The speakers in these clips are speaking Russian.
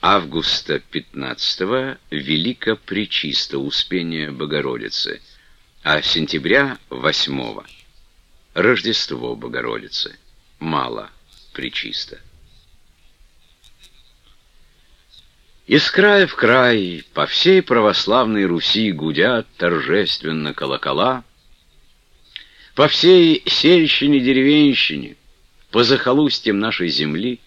августа 15 Велико Пречисто Успение Богородицы, а сентября 8 Рождество Богородицы, Мало Пречисто. Из края в край по всей православной Руси гудят торжественно колокола, по всей сельщине-деревенщине, по захолустьям нашей земли,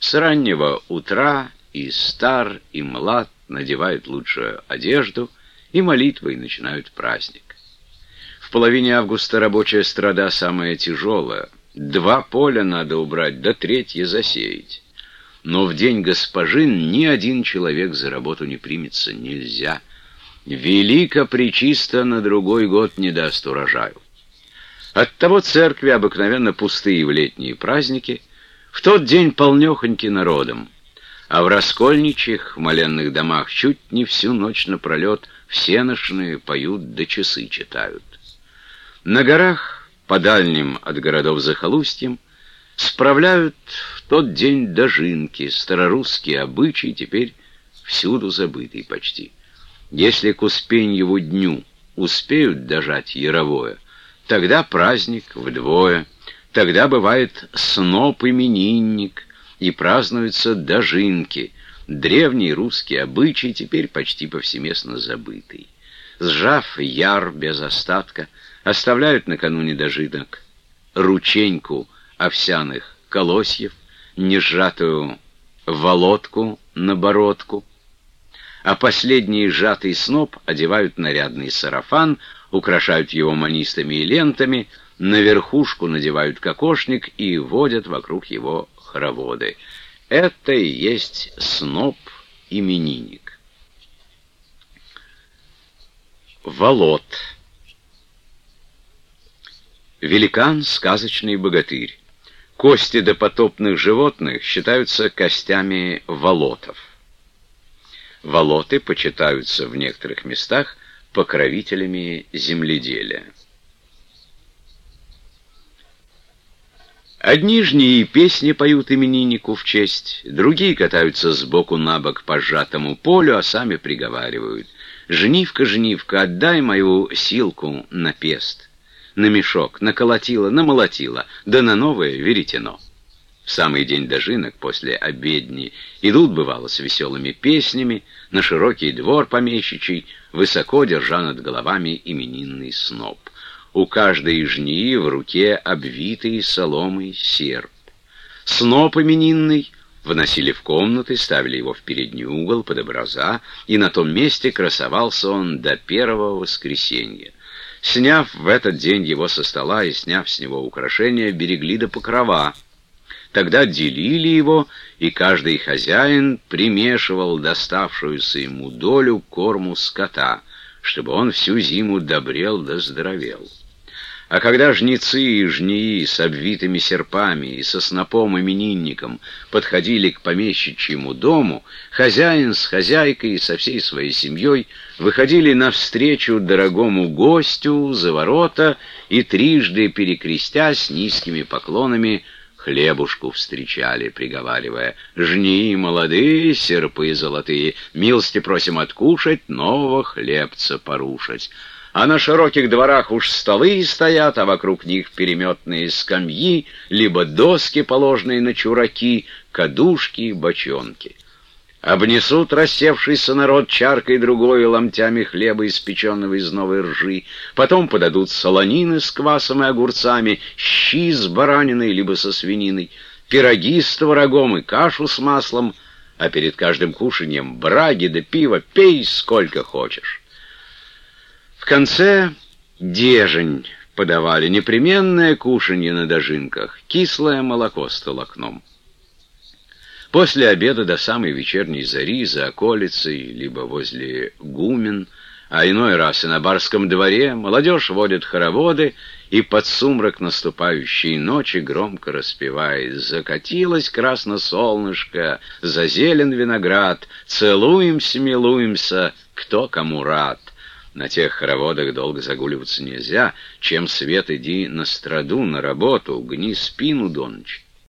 с раннего утра и стар, и млад надевают лучшую одежду, и молитвой начинают праздник. В половине августа рабочая страда самая тяжелая. Два поля надо убрать, да третье засеять. Но в день госпожин ни один человек за работу не примется, нельзя. Велико причисто на другой год не даст урожаю. Оттого церкви обыкновенно пустые в летние праздники, в тот день полнехоньки народом, а в раскольничьих моленных домах чуть не всю ночь напролет всеношные поют да часы читают. На горах, по дальним от городов захолустьям, справляют в тот день дожинки, старорусские обычаи, теперь всюду забытые почти. Если к Успеньеву дню успеют дожать Яровое, тогда праздник вдвое, тогда бывает сноп-именинник, и празднуются дожинки, древний русский обычай, теперь почти повсеместно забытый. Сжав яр без остатка, оставляют накануне дожинок рученьку овсяных колосьев, несжатую володку на бородку, а последний сжатый сноп одевают нарядный сарафан, украшают его манистами и лентами, на верхушку надевают кокошник и водят вокруг его хороводы. Это и есть сноп-именинник. Волод. Великан — сказочный богатырь. Кости допотопных животных считаются костями волотов. Волоты почитаются в некоторых местах покровителями земледелия. Одни жнии песни поют имениннику в честь, другие катаются сбоку на бок по сжатому полю, а сами приговаривают. «Женивка, женивка, отдай мою силку на пест» на мешок, наколотила, намолотила, да на новое веретено. В самый день дожинок после обедни идут, бывало, с веселыми песнями на широкий двор помещичий, высоко держа над головами именинный сноп. У каждой из жнии в руке обвитый соломой серп. Сноп именинный выносили в комнаты, ставили его в передний угол под образа, и на том месте красовался он до первого воскресенья. Сняв в этот день его со стола и сняв с него украшения, берегли до покрова. Тогда делили его, и каждый хозяин примешивал доставшуюся ему долю корму скота, чтобы он всю зиму добрел да здоровел. А когда жнецы и жнеи с обвитыми серпами и со снопом именинником подходили к помещичьему дому, хозяин с хозяйкой и со всей своей семьей выходили навстречу дорогому гостю за ворота и трижды перекрестясь низкими поклонами хлебушку встречали, приговаривая «Жни, молодые, серпы золотые, милости просим откушать, нового хлебца порушать» а на широких дворах уж столы стоят, а вокруг них переметные скамьи, либо доски, положенные на чураки, кадушки и бочонки. Обнесут рассевшийся народ чаркой другой ломтями хлеба, испеченного из новой ржи. Потом подадут солонины с квасом и огурцами, щи с бараниной либо со свининой, пироги с творогом и кашу с маслом, а перед каждым кушаньем браги да пиво пей сколько хочешь. Конце дежень подавали, непременное кушанье на дожинках, кислое молоко с толокном. После обеда до самой вечерней зари за околицей, либо возле гумен, а иной раз и на барском дворе, молодежь водит хороводы и под сумрак наступающей ночи громко распевает «Закатилось красно солнышко, зазелен виноград, целуемся, милуемся, кто кому рад». На тех хороводах долго загуливаться нельзя. Чем свет иди на страду, на работу, гни спину до ночи.